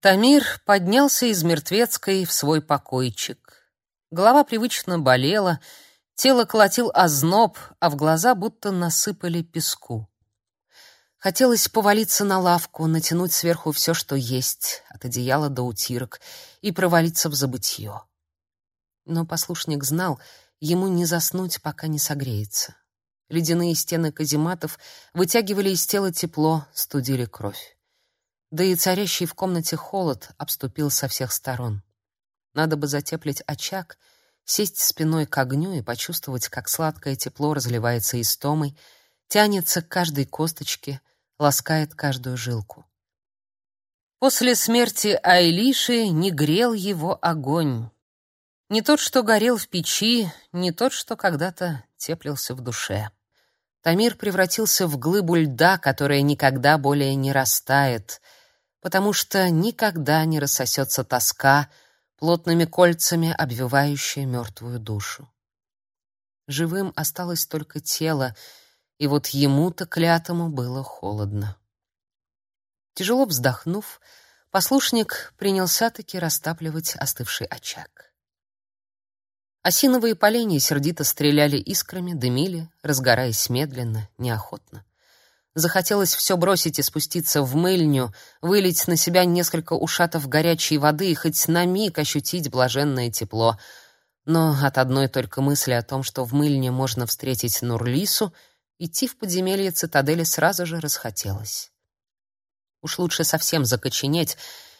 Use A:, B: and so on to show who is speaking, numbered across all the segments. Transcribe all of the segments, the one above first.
A: Тамир поднялся из мертвецкой в свой покойчик. Голова привычно болела, тело колотил озноб, а в глаза будто насыпали песку. Хотелось повалиться на лавку, натянуть сверху все, что есть, от одеяла до утирок, и провалиться в забытье. Но послушник знал, ему не заснуть, пока не согреется. Ледяные стены казематов вытягивали из тела тепло, студили кровь. Да и царящий в комнате холод обступил со всех сторон. Надо бы затеплить очаг, сесть спиной к огню и почувствовать, как сладкое тепло разливается истомой, тянется к каждой косточке, ласкает каждую жилку. После смерти Айлиши не грел его огонь. Не тот, что горел в печи, не тот, что когда-то теплился в душе. Тамир превратился в глыбу льда, которая никогда более не растает — потому что никогда не рассосется тоска, плотными кольцами обвивающая мертвую душу. Живым осталось только тело, и вот ему-то клятому было холодно. Тяжело вздохнув, послушник принялся-таки растапливать остывший очаг. Осиновые поленья сердито стреляли искрами, дымили, разгораясь медленно, неохотно. Захотелось все бросить и спуститься в мыльню, вылить на себя несколько ушатов горячей воды и хоть на миг ощутить блаженное тепло. Но от одной только мысли о том, что в мыльне можно встретить Нурлису, идти в подземелье цитадели сразу же расхотелось. Уж лучше совсем закоченеть,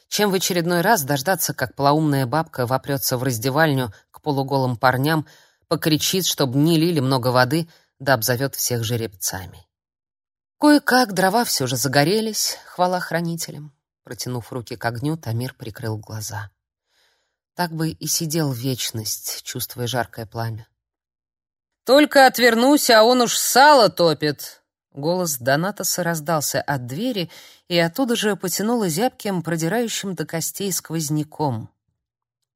A: чем в очередной раз дождаться, как полоумная бабка вопрется в раздевальню к полуголым парням, покричит, чтобы не лили много воды, да обзовет всех жеребцами. Кое-как дрова все же загорелись, хвала хранителям. Протянув руки к огню, Тамир прикрыл глаза. Так бы и сидел вечность, чувствуя жаркое пламя. «Только отвернусь, а он уж сало топит!» Голос Донатоса раздался от двери, и оттуда же потянуло зябким, продирающим до костей сквозняком.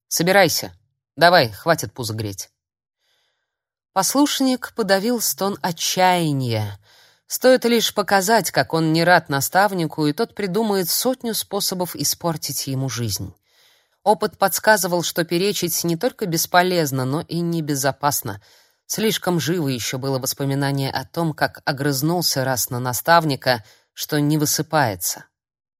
A: «Собирайся. Давай, хватит пузо греть». Послушник подавил стон отчаяния. Стоит лишь показать, как он не рад наставнику, и тот придумает сотню способов испортить ему жизнь. Опыт подсказывал, что перечить не только бесполезно, но и небезопасно. Слишком живо еще было воспоминание о том, как огрызнулся раз на наставника, что не высыпается.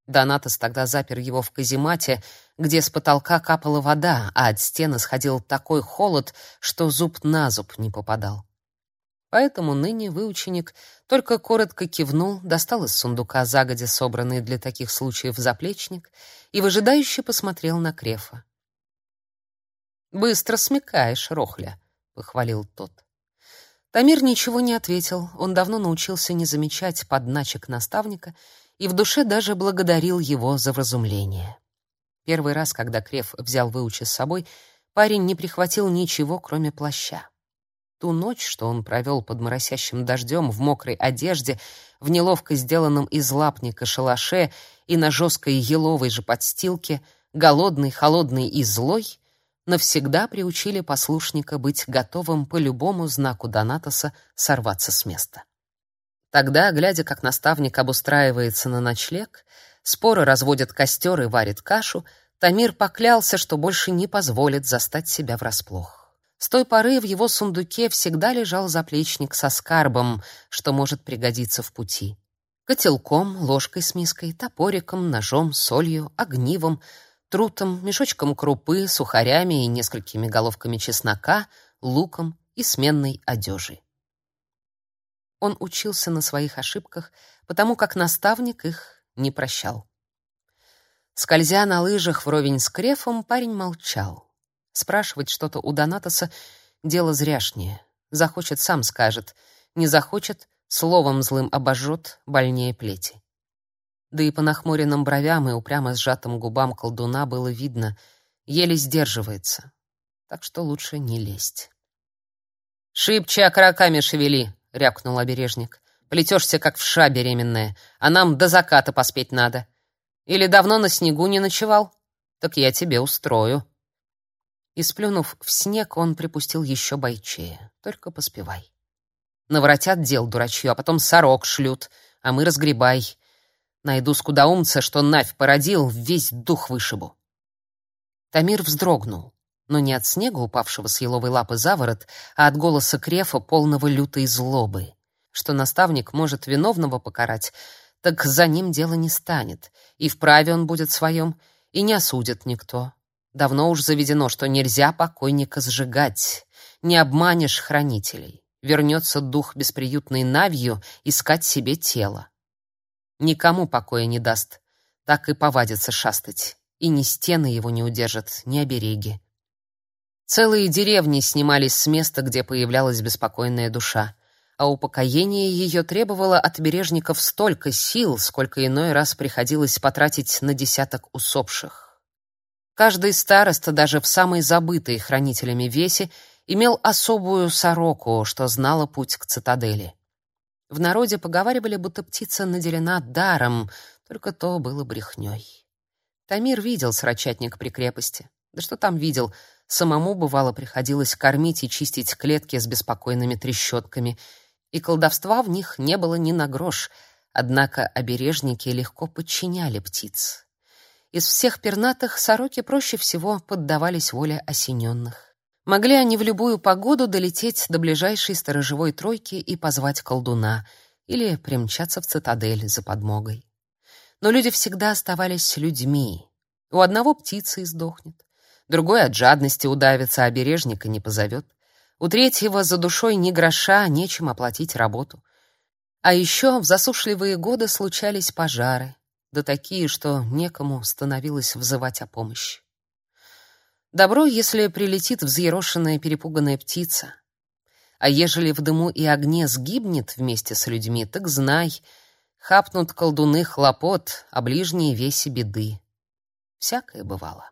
A: Донатос тогда запер его в каземате, где с потолка капала вода, а от стены сходил такой холод, что зуб на зуб не попадал. Поэтому ныне выученик только коротко кивнул, достал из сундука загодя собранный для таких случаев заплечник и выжидающе посмотрел на Крефа. «Быстро смекаешь, Рохля», — похвалил тот. Тамир ничего не ответил, он давно научился не замечать подначек наставника и в душе даже благодарил его за вразумление. Первый раз, когда Креф взял выучи с собой, парень не прихватил ничего, кроме плаща. Ту ночь, что он провел под моросящим дождем в мокрой одежде, в неловко сделанном из лапника шалаше и на жесткой еловой же подстилке, голодный, холодный и злой, навсегда приучили послушника быть готовым по любому знаку Донатоса сорваться с места. Тогда, глядя, как наставник обустраивается на ночлег, споро разводит костер и варит кашу, Тамир поклялся, что больше не позволит застать себя врасплох. С той поры в его сундуке всегда лежал заплечник со скарбом, что может пригодиться в пути. Котелком, ложкой с миской, топориком, ножом, солью, огнивом, трутом, мешочком крупы, сухарями и несколькими головками чеснока, луком и сменной одежей. Он учился на своих ошибках, потому как наставник их не прощал. Скользя на лыжах вровень с крефом, парень молчал. Спрашивать что-то у Донатоса — дело зряшнее. Захочет — сам скажет. Не захочет — словом злым обожжет, больнее плети. Да и по нахмуренным бровям и упрямо сжатым губам колдуна было видно, еле сдерживается. Так что лучше не лезть. «Шибче окороками шевели!» — рявкнул обережник. «Плетешься, как вша беременная, а нам до заката поспеть надо. Или давно на снегу не ночевал? Так я тебе устрою». И сплюнув в снег, он припустил еще бойчее. Только поспевай. Наворотят дел дурачью, а потом сорок шлют, а мы разгребай. Найду скудоумца, что Навь породил, весь дух вышибу. Тамир вздрогнул, но не от снега, упавшего с еловой лапы за ворот, а от голоса Крефа, полного лютой злобы. Что наставник может виновного покарать, так за ним дело не станет, и вправе он будет своем, и не осудит никто. Давно уж заведено, что нельзя покойника сжигать. Не обманешь хранителей. Вернется дух бесприютной Навью искать себе тело. Никому покоя не даст. Так и повадится шастать. И ни стены его не удержат, ни обереги. Целые деревни снимались с места, где появлялась беспокойная душа, а упокоение ее требовало от бережников столько сил, сколько иной раз приходилось потратить на десяток усопших. Каждый староста, даже в самой забытой хранителями весе, имел особую сороку, что знала путь к цитадели. В народе поговаривали, будто птица наделена даром, только то было брехней. Тамир видел срачатник при крепости. Да что там видел? Самому бывало приходилось кормить и чистить клетки с беспокойными трещотками, и колдовства в них не было ни на грош, однако обережники легко подчиняли птиц. Из всех пернатых сороки проще всего поддавались воле осененных. Могли они в любую погоду долететь до ближайшей сторожевой тройки и позвать колдуна или примчаться в цитадель за подмогой. Но люди всегда оставались людьми. У одного птица издохнет, другой от жадности удавится, а бережника не позовет. У третьего за душой ни гроша, нечем оплатить работу. А еще в засушливые годы случались пожары, да такие, что некому становилось взывать о помощи. Добро, если прилетит взъерошенная перепуганная птица. А ежели в дыму и огне сгибнет вместе с людьми, так знай, хапнут колдуны хлопот, а ближние веси беды. Всякое бывало.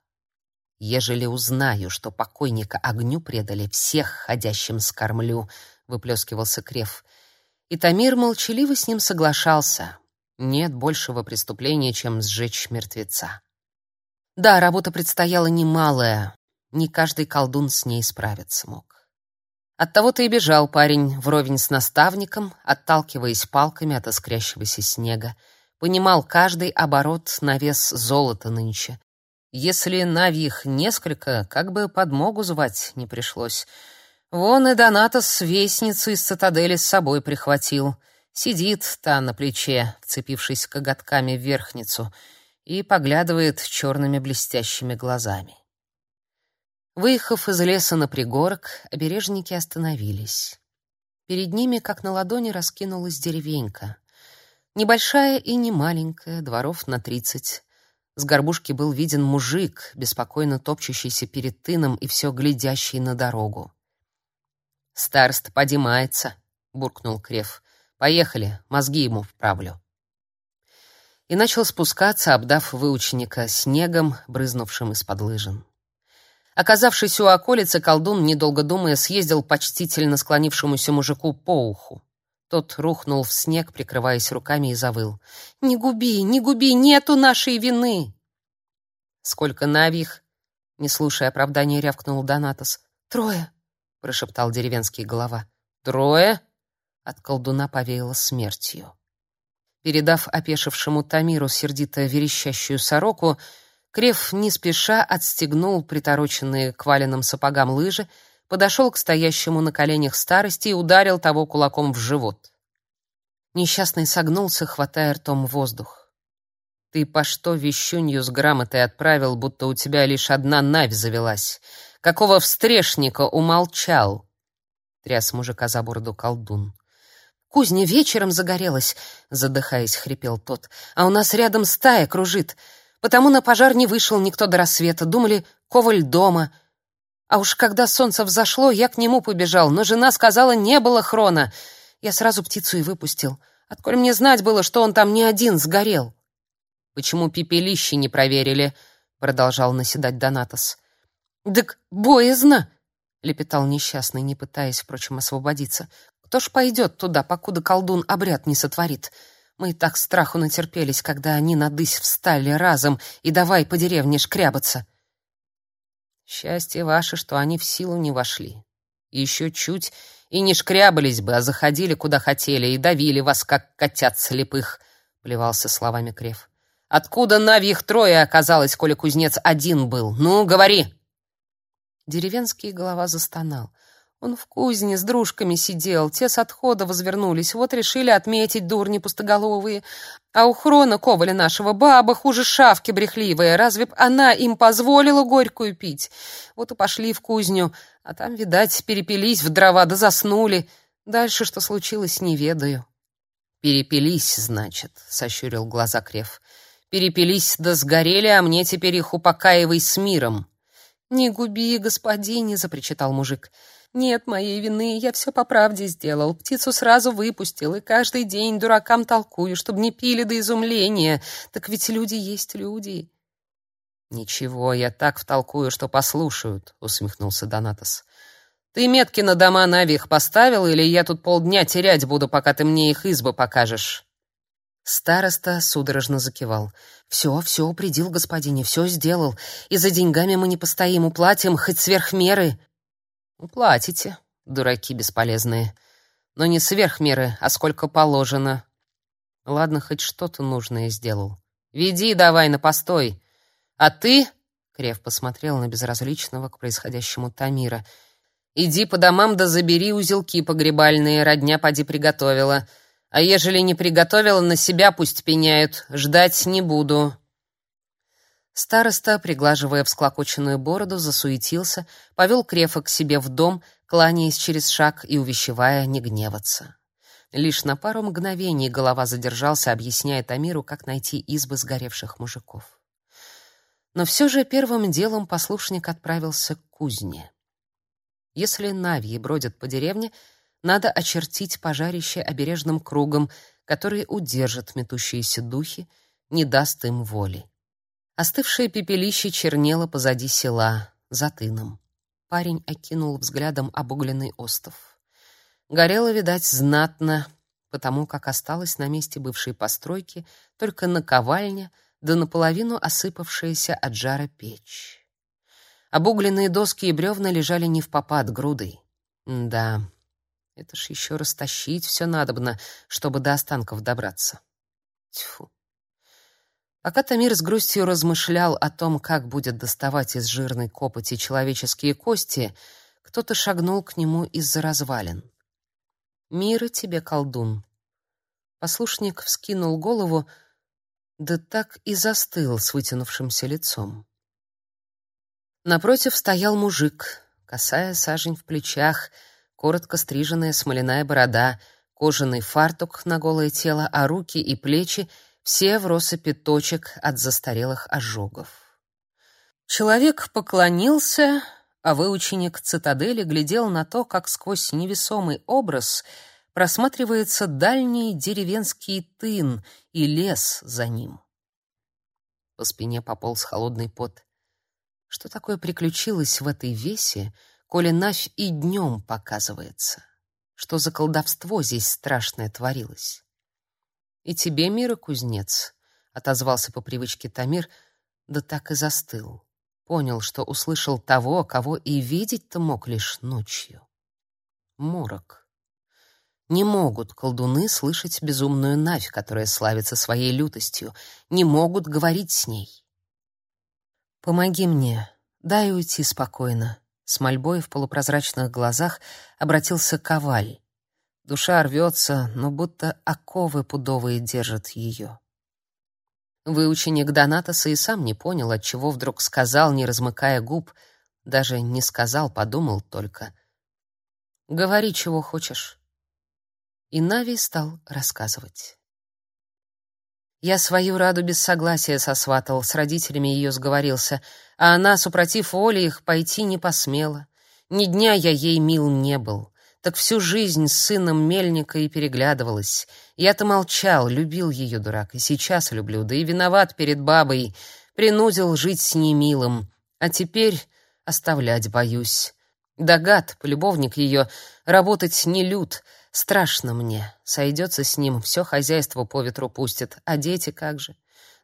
A: Ежели узнаю, что покойника огню предали, всех ходящим скормлю, выплескивался Крев. И Тамир молчаливо с ним соглашался. Нет большего преступления, чем сжечь мертвеца. Да, работа предстояла немалая. Не каждый колдун с ней справиться мог. Оттого-то и бежал парень вровень с наставником, отталкиваясь палками от искрящегося снега. Понимал каждый оборот на вес золота нынче. Если навьих несколько, как бы подмогу звать не пришлось. Вон и Донатос вестницу из цитадели с собой прихватил. Сидит та на плече, вцепившись коготками в верхницу — и поглядывает черными блестящими глазами. Выехав из леса на пригорок, обережники остановились. Перед ними, как на ладони, раскинулась деревенька. Небольшая и не маленькая, дворов на тридцать. С горбушки был виден мужик, беспокойно топчущийся перед тыном и все глядящий на дорогу. «Староста подимается», — буркнул Крев. «Поехали, мозги ему вправлю» и начал спускаться, обдав выученика снегом, брызнувшим из-под лыжин. Оказавшись у околицы, колдун, недолго думая, съездил почтительно склонившемуся мужику по уху. Тот рухнул в снег, прикрываясь руками, и завыл. «Не губи, не губи, нету нашей вины!» «Сколько навих?» — не слушая оправдания, рявкнул Донатос. «Трое!» — прошептал деревенский голова. «Трое?» — от колдуна повеяло смертью. Передав опешившему Тамиру сердито верещащую сороку, Крев не спеша отстегнул притороченные к валенным сапогам лыжи, подошел к стоящему на коленях старости и ударил того кулаком в живот. Несчастный согнулся, хватая ртом воздух. «Ты по что вещунью с грамотой отправил, будто у тебя лишь одна навь завелась? Какого встрешника умолчал?» Тряс мужика за бороду колдун. Кузня вечером загорелась, задыхаясь, хрипел тот. А у нас рядом стая кружит. Потому на пожар не вышел никто до рассвета. Думали, Коваль дома. А уж когда солнце взошло, я к нему побежал, но жена сказала, не было хрона. Я сразу птицу и выпустил. Отколь мне знать было, что он там не один сгорел. Почему пепелище не проверили? продолжал наседать Донатос. «Дык боязно!» — лепетал несчастный, не пытаясь, впрочем, освободиться. Кто ж пойдет туда, покуда колдун обряд не сотворит? Мы и так страху натерпелись, когда они на дысь встали разом и давай по деревне шкрябаться. Счастье ваше, что они в силу не вошли. Еще чуть и не шкрябались бы, а заходили куда хотели и давили вас, как котят слепых, плевался словами Крев. Откуда Навьих трое оказалось, коли кузнец один был? Ну, говори. Деревенский голова застонал. Он в кузне с дружками сидел, те с отхода возвернулись, вот решили отметить дурни пустоголовые. А у Хрона, коваля нашего, баба хуже шавки брехливая, разве б она им позволила горькую пить? Вот и пошли в кузню, а там, видать, перепились в дрова да заснули. Дальше что случилось, не ведаю. «Перепились, значит», — сощурил глаза Крев. «Перепились да сгорели, а мне теперь их упокаивай с миром». «Не губи, господине», — запричитал мужик. Нет моей вины, я все по правде сделал. Птицу сразу выпустил, и каждый день дуракам толкую, чтобы не пили до изумления. Так ведь люди есть люди. Ничего, я так втолкую, что послушают, усмехнулся Донатос. Ты метки на дома Навих поставил, или я тут полдня терять буду, пока ты мне их избы покажешь? Староста судорожно закивал. «Все, все, упредил господине, все сделал. И за деньгами мы не постоим, уплатим, хоть сверх меры». Уплатите, дураки бесполезные. Но не сверх меры, а сколько положено. Ладно, хоть что-то нужное сделал. Веди давай на постой. А ты, Крев посмотрел на безразличного к происходящему Тамира. Иди по домам да забери узелки погребальные, родня поди приготовила. А ежели не приготовила, на себя пусть пеняют. Ждать не буду. Староста, приглаживая всклокоченную бороду, засуетился, повел Крефа к себе в дом, кланяясь через шаг и увещевая не гневаться. Лишь на пару мгновений голова задержался, объясняя Тамиру, как найти избы сгоревших мужиков. Но все же первым делом послушник отправился к кузне. Если навьи бродят по деревне, надо очертить пожарище обережным кругом, который удержит метущиеся духи, не даст им воли. Остывшее пепелище чернело позади села, за тыном. Парень окинул взглядом обугленный остов. Горело, видать, знатно, потому как осталось на месте бывшей постройки только наковальня да наполовину осыпавшаяся от жара печь. Обугленные доски и бревна лежали не в попад грудой. Да, это ж еще растащить все надобно, чтобы до останков добраться. Тьфу. Пока Тамир с грустью размышлял о том, как будет доставать из жирной копоти человеческие кости, кто-то шагнул к нему из-за развалин. «Мира тебе, колдун!» Послушник вскинул голову, да так и застыл с вытянувшимся лицом. Напротив стоял мужик, косая сажень в плечах, коротко стриженная смоляная борода, кожаный фартук на голое тело, а руки и плечи — все в россыпи точек от застарелых ожогов. Человек поклонился, а выученик цитадели глядел на то, как сквозь невесомый образ просматривается дальний деревенский тын и лес за ним. По спине пополз холодный пот. Что такое приключилось в этой весе, коли Навь и днем показывается? Что за колдовство здесь страшное творилось? И тебе, Мира, кузнец, отозвался по привычке Тамир, да так и застыл. Понял, что услышал того, кого и видеть-то мог лишь ночью. Морок. Не могут колдуны слышать безумную навь, которая славится своей лютостью, не могут говорить с ней. Помоги мне, дай уйти спокойно. С мольбой в полупрозрачных глазах обратился Коваль. Душа рвется, но будто оковы пудовые держат ее. Выученик Донатоса и сам не понял, от чего вдруг сказал, не размыкая губ, даже не сказал, подумал только. «Говори, чего хочешь». И Нави стал рассказывать. Я свою Раду без согласия сосватал, с родителями ее сговорился, а она, супротив воли их, пойти не посмела. Ни дня я ей мил не был так всю жизнь с сыном мельника и переглядывалась. Я-то молчал, любил ее, дурак, и сейчас люблю, да и виноват перед бабой, принудил жить с ней милым, а теперь оставлять боюсь. Да гад, полюбовник ее, работать не лют, страшно мне. Сойдется с ним, все хозяйство по ветру пустит, а дети как же?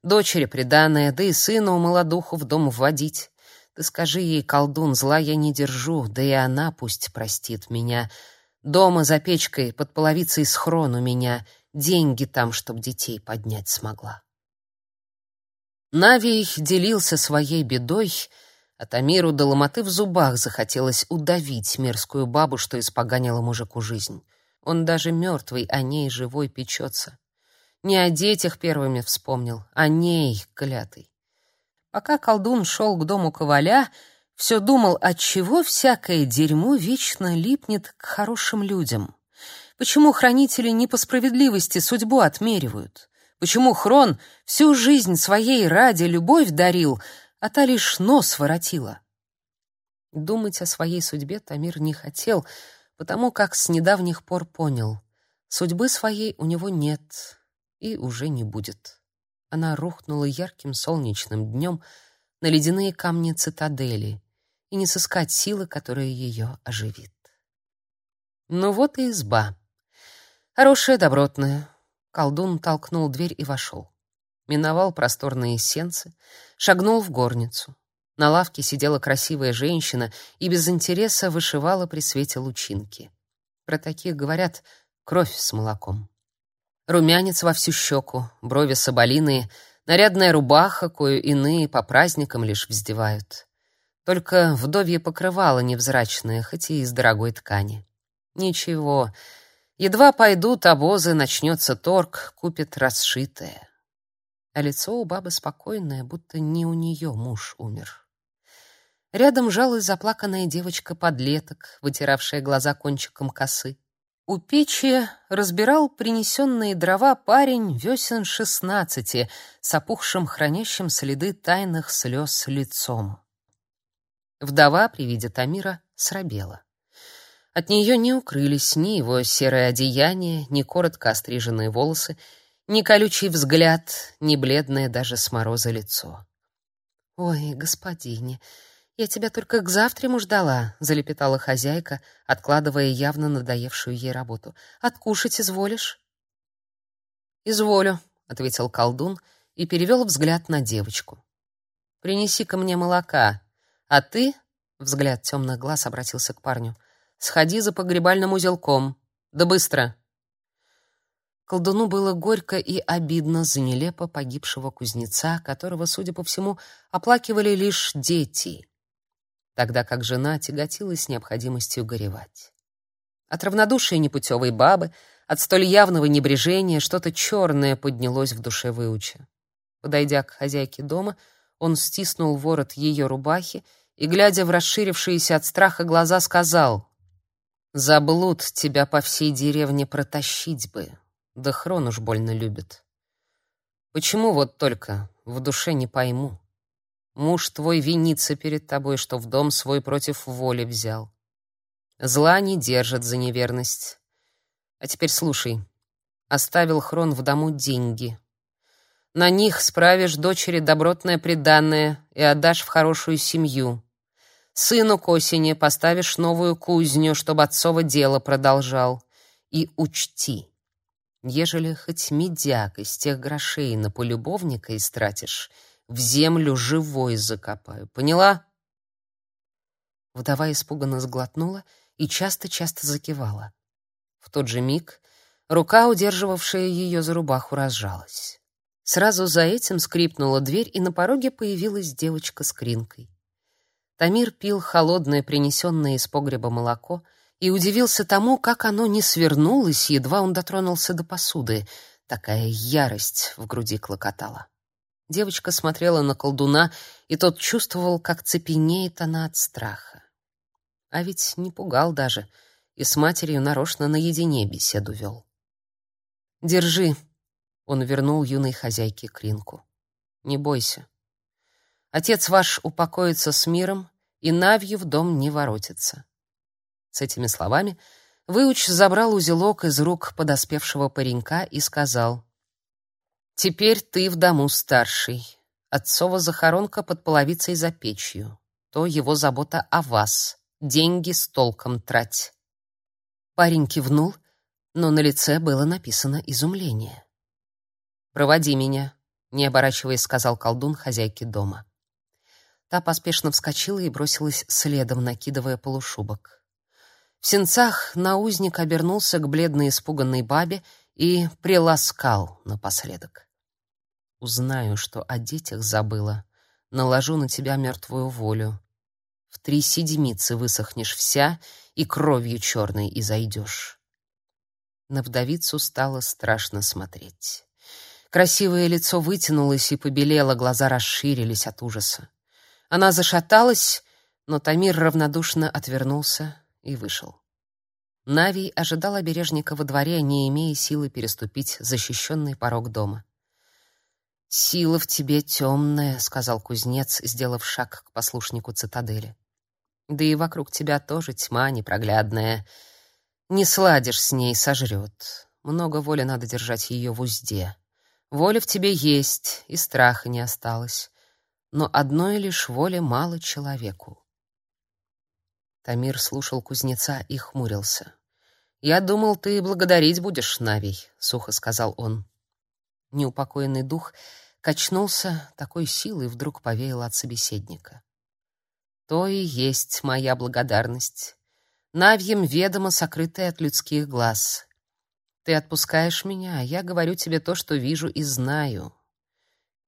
A: Дочери приданое, да и сына у молодуху в дом вводить. Ты скажи ей, колдун, зла я не держу, да и она пусть простит меня. Дома за печкой под половицей схрон у меня. деньги там, чтоб детей поднять смогла. Навий делился своей бедой, а Тамиру до ломоты в зубах захотелось удавить мерзкую бабу, что испоганила мужику жизнь. Он даже мертвый о ней живой печется. Не о детях первыми вспомнил, о ней, клятый. Пока колдун шел к дому коваля, все думал, отчего всякое дерьмо вечно липнет к хорошим людям. Почему хранители не по справедливости судьбу отмеривают? Почему Хрон всю жизнь своей ради любовь дарил, а та лишь нос воротила? Думать о своей судьбе Тамир не хотел, потому как с недавних пор понял, судьбы своей у него нет и уже не будет. Она рухнула ярким солнечным днем на ледяные камни цитадели, и не сыскать силы, которая ее оживит. Ну вот и изба. Хорошая, добротная, Колдун толкнул дверь и вошел. Миновал просторные сенцы, шагнул в горницу. На лавке сидела красивая женщина и без интереса вышивала при свете лучинки. Про таких говорят кровь с молоком. Румянец во всю щеку, брови соболиные, нарядная рубаха, кою иные по праздникам лишь вздевают. Только вдовье покрывало невзрачное, хоть и из дорогой ткани. Ничего, Едва пойдут обозы, начнется торг, купит расшитое. А лицо у бабы спокойное, будто не у нее муж умер. Рядом жалась заплаканная девочка-подлеток, вытиравшая глаза кончиком косы. У печи разбирал принесенные дрова парень весен шестнадцати с опухшим, хранящим следы тайных слез лицом. Вдова при виде Тамира срабела. От нее не укрылись ни его серое одеяние, ни коротко остриженные волосы, ни колючий взгляд, ни бледное даже с мороза лицо. «Ой, господине, я тебя только к завтраму ждала», — залепетала хозяйка, откладывая явно надоевшую ей работу. «Откушать изволишь?» «Изволю», — ответил колдун и перевел взгляд на девочку. «Принеси-ка мне молока, а ты...» — взгляд темных глаз обратился к парню. Сходи за погребальным узелком. Да быстро!» Колдуну было горько и обидно за нелепо погибшего кузнеца, которого, судя по всему, оплакивали лишь дети, тогда как жена тяготилась необходимостью горевать. От равнодушия непутевой бабы, от столь явного небрежения что-то черное поднялось в душе выуча. Подойдя к хозяйке дома, он стиснул ворот ее рубахи и, глядя в расширившиеся от страха глаза, сказал Заблуд тебя по всей деревне протащить бы. Да хрон уж больно любит. Почему вот только в душе не пойму. Муж твой винится перед тобой, что в дом свой против воли взял. Зла не держит за неверность. А теперь слушай. Оставил Хрон в дому деньги. На них справишь дочери добротное приданое и отдашь в хорошую семью. Сыну к осени поставишь новую кузню, чтобы отцово дело продолжал. И учти, ежели хоть медяк из тех грошей на полюбовника истратишь, в землю живой закопаю. Поняла? Вдова испуганно сглотнула и часто-часто закивала. В тот же миг рука, удерживавшая ее за рубаху, разжалась. Сразу за этим скрипнула дверь, и на пороге появилась девочка с кринкой. Тамир пил холодное, принесенное из погреба молоко, и удивился тому, как оно не свернулось, едва он дотронулся до посуды. Такая ярость в груди клокотала. Девочка смотрела на колдуна, и тот чувствовал, как цепенеет она от страха. А ведь не пугал даже, и с матерью нарочно наедине беседу вел. «Держи», — он вернул юной хозяйке кринку. «Не бойся. Отец ваш упокоится с миром, и Навью в дом не воротится. С этими словами выуч забрал узелок из рук подоспевшего паренька и сказал: Теперь ты в дому старший. Отцова захоронка под половицей за печью. То его забота о вас. Деньги с толком трать. Парень кивнул, но на лице было написано изумление. Проводи меня, не оборачиваясь, сказал колдун хозяйке дома. Та поспешно вскочила и бросилась следом, накидывая полушубок. В сенцах наузник обернулся к бледной испуганной бабе и приласкал напоследок. Узнаю, что о детях забыла, наложу на тебя мертвую волю. В три седмицы высохнешь вся и кровью черной изойдешь. На вдовицу стало страшно смотреть. Красивое лицо вытянулось и побелело, глаза расширились от ужаса. Она зашаталась, но Тамир равнодушно отвернулся и вышел. Навий ожидал обережника во дворе, не имея силы переступить защищенный порог дома. «Сила в тебе темная», — сказал кузнец, сделав шаг к послушнику цитадели. «Да и вокруг тебя тоже тьма непроглядная. Не сладишь с ней, сожрет. Много воли надо держать ее в узде. Воля в тебе есть, и страха не осталось. Но одной лишь воли мало человеку. Тамир слушал кузнеца и хмурился. «Я думал, ты благодарить будешь, Навий», — сухо сказал он. Неупокоенный дух качнулся, такой силой вдруг повеял от собеседника. «То и есть моя благодарность. Навьем ведомо, сокрытое от людских глаз. Ты отпускаешь меня, а я говорю тебе то, что вижу и знаю.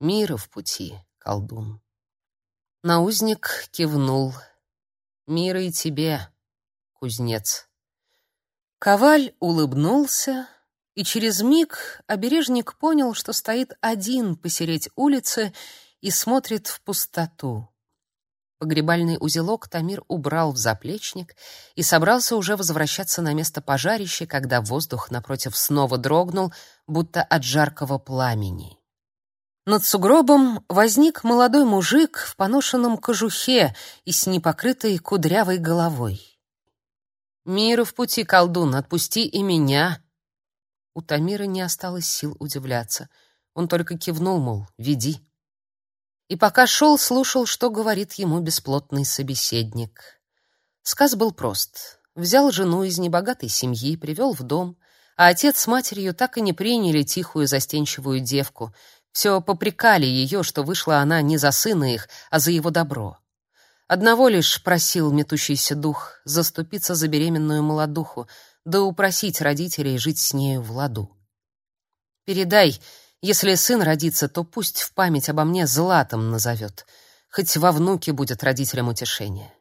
A: Мира в пути, колдун». Наузник кивнул — Мира и тебе, кузнец. Коваль улыбнулся, и через миг обережник понял, что стоит один посереть улицы и смотрит в пустоту. Погребальный узелок Тамир убрал в заплечник и собрался уже возвращаться на место пожарища, когда воздух напротив снова дрогнул, будто от жаркого пламени. Над сугробом возник молодой мужик в поношенном кожухе и с непокрытой кудрявой головой. «Мира в пути, колдун, отпусти и меня!» У Тамира не осталось сил удивляться. Он только кивнул, мол, веди. И пока шел, слушал, что говорит ему бесплотный собеседник. Сказ был прост. Взял жену из небогатой семьи, привел в дом, а отец с матерью так и не приняли тихую застенчивую девку — все попрекали ее, что вышла она не за сына их, а за его добро. Одного лишь просил метущийся дух заступиться за беременную молодуху, да упросить родителей жить с нею в ладу. «Передай, если сын родится, то пусть в память обо мне златом назовет, хоть во внуке будет родителям утешение.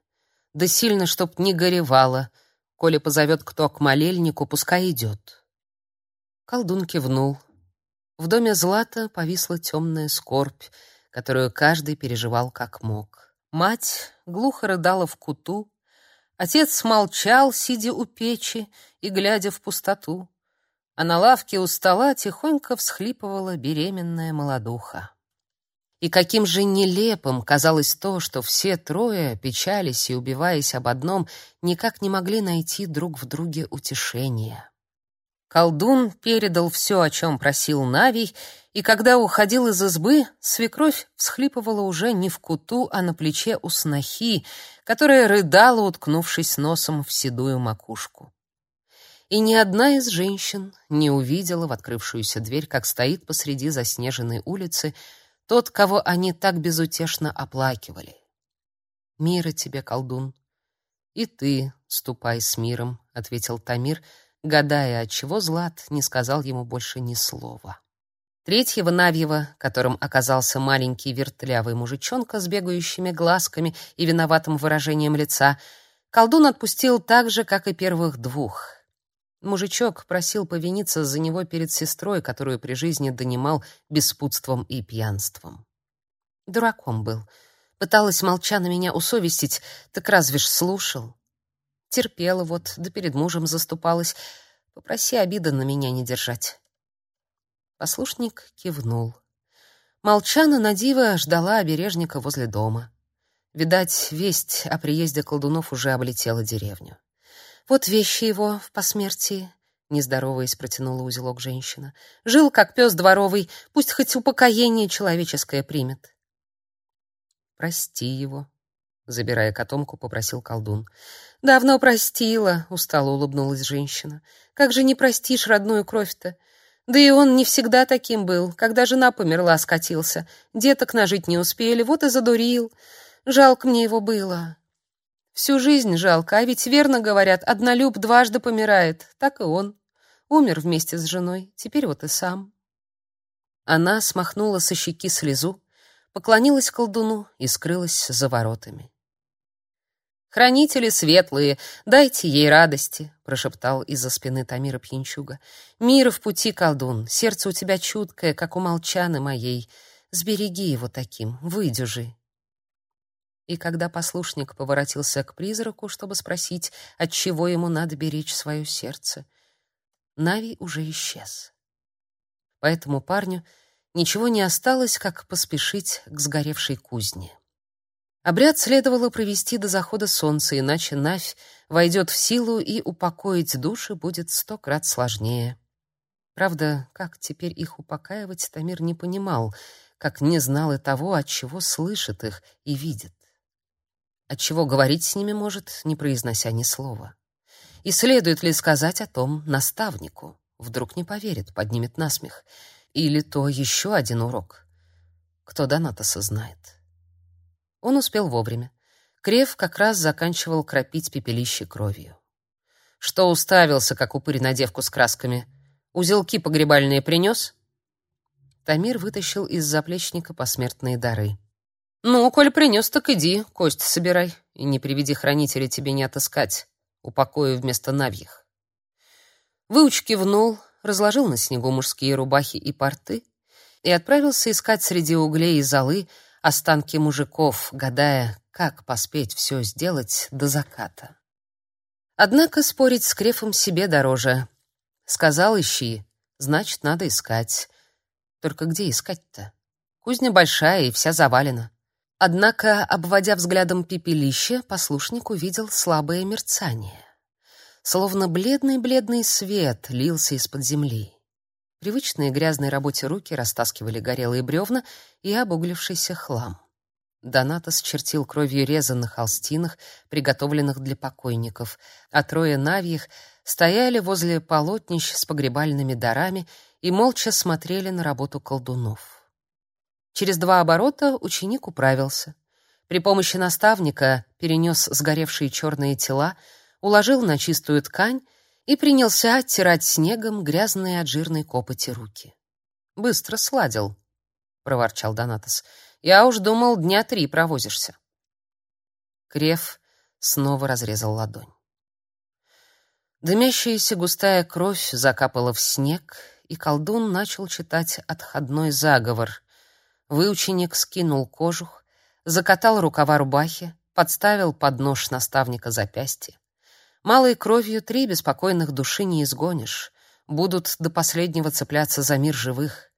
A: Да сильно, чтоб не горевало, коли позовет кто к молельнику, пускай идет». Колдун кивнул, в доме Злата повисла темная скорбь, которую каждый переживал как мог. Мать глухо рыдала в куту, отец молчал, сидя у печи и глядя в пустоту, а на лавке у стола тихонько всхлипывала беременная молодуха. И каким же нелепым казалось то, что все трое, печались и убиваясь об одном, никак не могли найти друг в друге утешения. Колдун передал все, о чем просил Навий, и когда уходил из избы, свекровь всхлипывала уже не в куту, а на плече у снохи, которая рыдала, уткнувшись носом в седую макушку. И ни одна из женщин не увидела в открывшуюся дверь, как стоит посреди заснеженной улицы тот, кого они так безутешно оплакивали. «Мира тебе, колдун!» «И ты ступай с миром», — ответил Тамир, — гадая, отчего Злат не сказал ему больше ни слова. Третьего Навьева, которым оказался маленький вертлявый мужичонка с бегающими глазками и виноватым выражением лица, колдун отпустил так же, как и первых двух. Мужичок просил повиниться за него перед сестрой, которую при жизни донимал беспутством и пьянством. Дураком был. Пыталась молча на меня усовестить, так разве ж слушал? Терпела вот, да перед мужем заступалась. Попроси обиды на меня не держать. Послушник кивнул. Молчана Надива ждала обережника возле дома. Видать, весть о приезде колдунов уже облетела деревню. Вот вещи его в посмертии, не здороваясь, протянула узелок женщина. Жил как пес дворовый, пусть хоть упокоение человеческое примет. Прости его, забирая котомку, попросил колдун. Давно простила, устало улыбнулась женщина. Как же не простишь родную кровь-то? Да и он не всегда таким был. Когда жена померла, скатился. Деток нажить не успели, вот и задурил. Жалко мне его было. Всю жизнь жалко, а ведь верно говорят, однолюб дважды помирает. Так и он. Умер вместе с женой, теперь вот и сам. Она смахнула со щеки слезу, поклонилась колдуну и скрылась за воротами. «Хранители светлые, дайте ей радости», — прошептал из-за спины Тамира Пьянчуга. «Мир в пути, колдун, сердце у тебя чуткое, как у молчаны моей. Сбереги его таким, выдюжи». И когда послушник поворотился к призраку, чтобы спросить, от чего ему надо беречь свое сердце, Нави уже исчез. Поэтому парню ничего не осталось, как поспешить к сгоревшей кузне. Обряд следовало провести до захода солнца, иначе Навь войдет в силу, и упокоить души будет сто крат сложнее. Правда, как теперь их упокаивать, Тамир не понимал, как не знал и того, от чего слышит их и видит. От чего говорить с ними может, не произнося ни слова. И следует ли сказать о том наставнику? Вдруг не поверит, поднимет насмех. Или то еще один урок. Кто Донатоса знает. Он успел вовремя. Крев как раз заканчивал кропить пепелище кровью. Что уставился, как упырь на девку с красками? Узелки погребальные принес? Тамир вытащил из заплечника посмертные дары. «Ну, коль принес, так иди, кость собирай, и не приведи хранителя тебе не отыскать, упокою вместо навьих». Выуч кивнул, разложил на снегу мужские рубахи и порты и отправился искать среди углей и золы останки мужиков, гадая, как поспеть все сделать до заката. Однако спорить с Крефом себе дороже. Сказал ищи, значит, надо искать. Только где искать-то? Кузня большая и вся завалена. Однако, обводя взглядом пепелище, послушник увидел слабое мерцание. Словно бледный-бледный свет лился из-под земли. Привычные грязной работе руки растаскивали горелые бревна и обуглившийся хлам. Донатос чертил кровью резы на холстинах, приготовленных для покойников, а трое навьих стояли возле полотнищ с погребальными дарами и молча смотрели на работу колдунов. Через два оборота ученик управился. При помощи наставника перенес сгоревшие черные тела, уложил на чистую ткань и принялся оттирать снегом грязные от жирной копоти руки. «Быстро сладил», — проворчал Донатос. «Я уж думал, дня три провозишься». Крев снова разрезал ладонь. Дымящаяся густая кровь закапала в снег, и колдун начал читать отходной заговор. Выученик скинул кожух, закатал рукава рубахи, подставил под нож наставника запястье. Малой кровью три беспокойных души не изгонишь, будут до последнего цепляться за мир живых.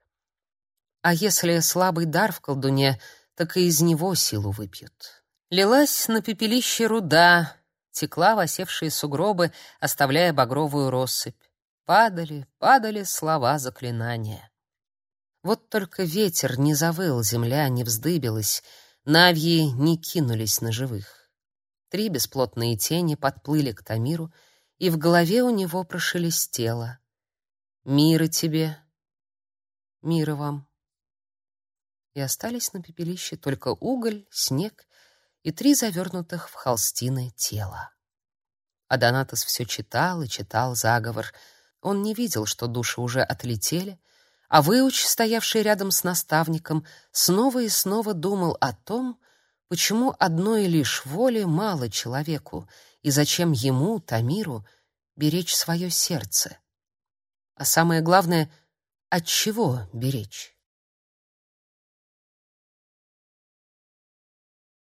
A: А если слабый дар в колдуне, так и из него силу выпьют. Лилась на пепелище руда, текла в осевшие сугробы, оставляя багровую россыпь. Падали, падали слова заклинания. Вот только ветер не завыл, земля не вздыбилась, навьи не кинулись на живых. Три бесплотные тени подплыли к Тамиру, и в голове у него прошелестело. «Мира тебе! Мира вам!» И остались на пепелище только уголь, снег и три завернутых в холстины тела. А Донатос все читал и читал заговор. Он не видел, что души уже отлетели, а выуч, стоявший рядом с наставником, снова и снова думал о том, Почему одной лишь воли мало человеку, и зачем ему, Тамиру, беречь свое сердце? А самое главное, от чего беречь?